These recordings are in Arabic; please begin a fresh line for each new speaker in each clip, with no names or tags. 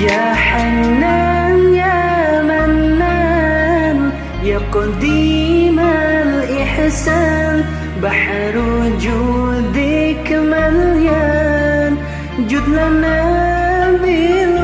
يا حنان يا منان يا قديم الإحسان بحر جودك مليان جد لنا بالغفران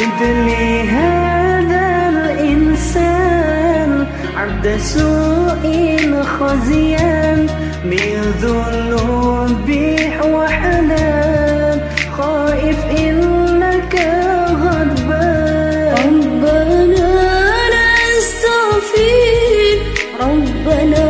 جد لي هذا الإنسان
عبد سوء خزيان من ذنوب وحنان. خائف إنك غضبان.
ربنا نستغفر. ربنا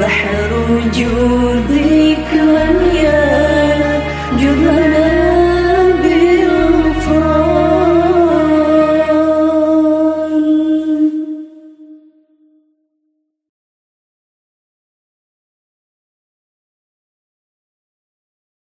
بحر وجودك مليان جبنا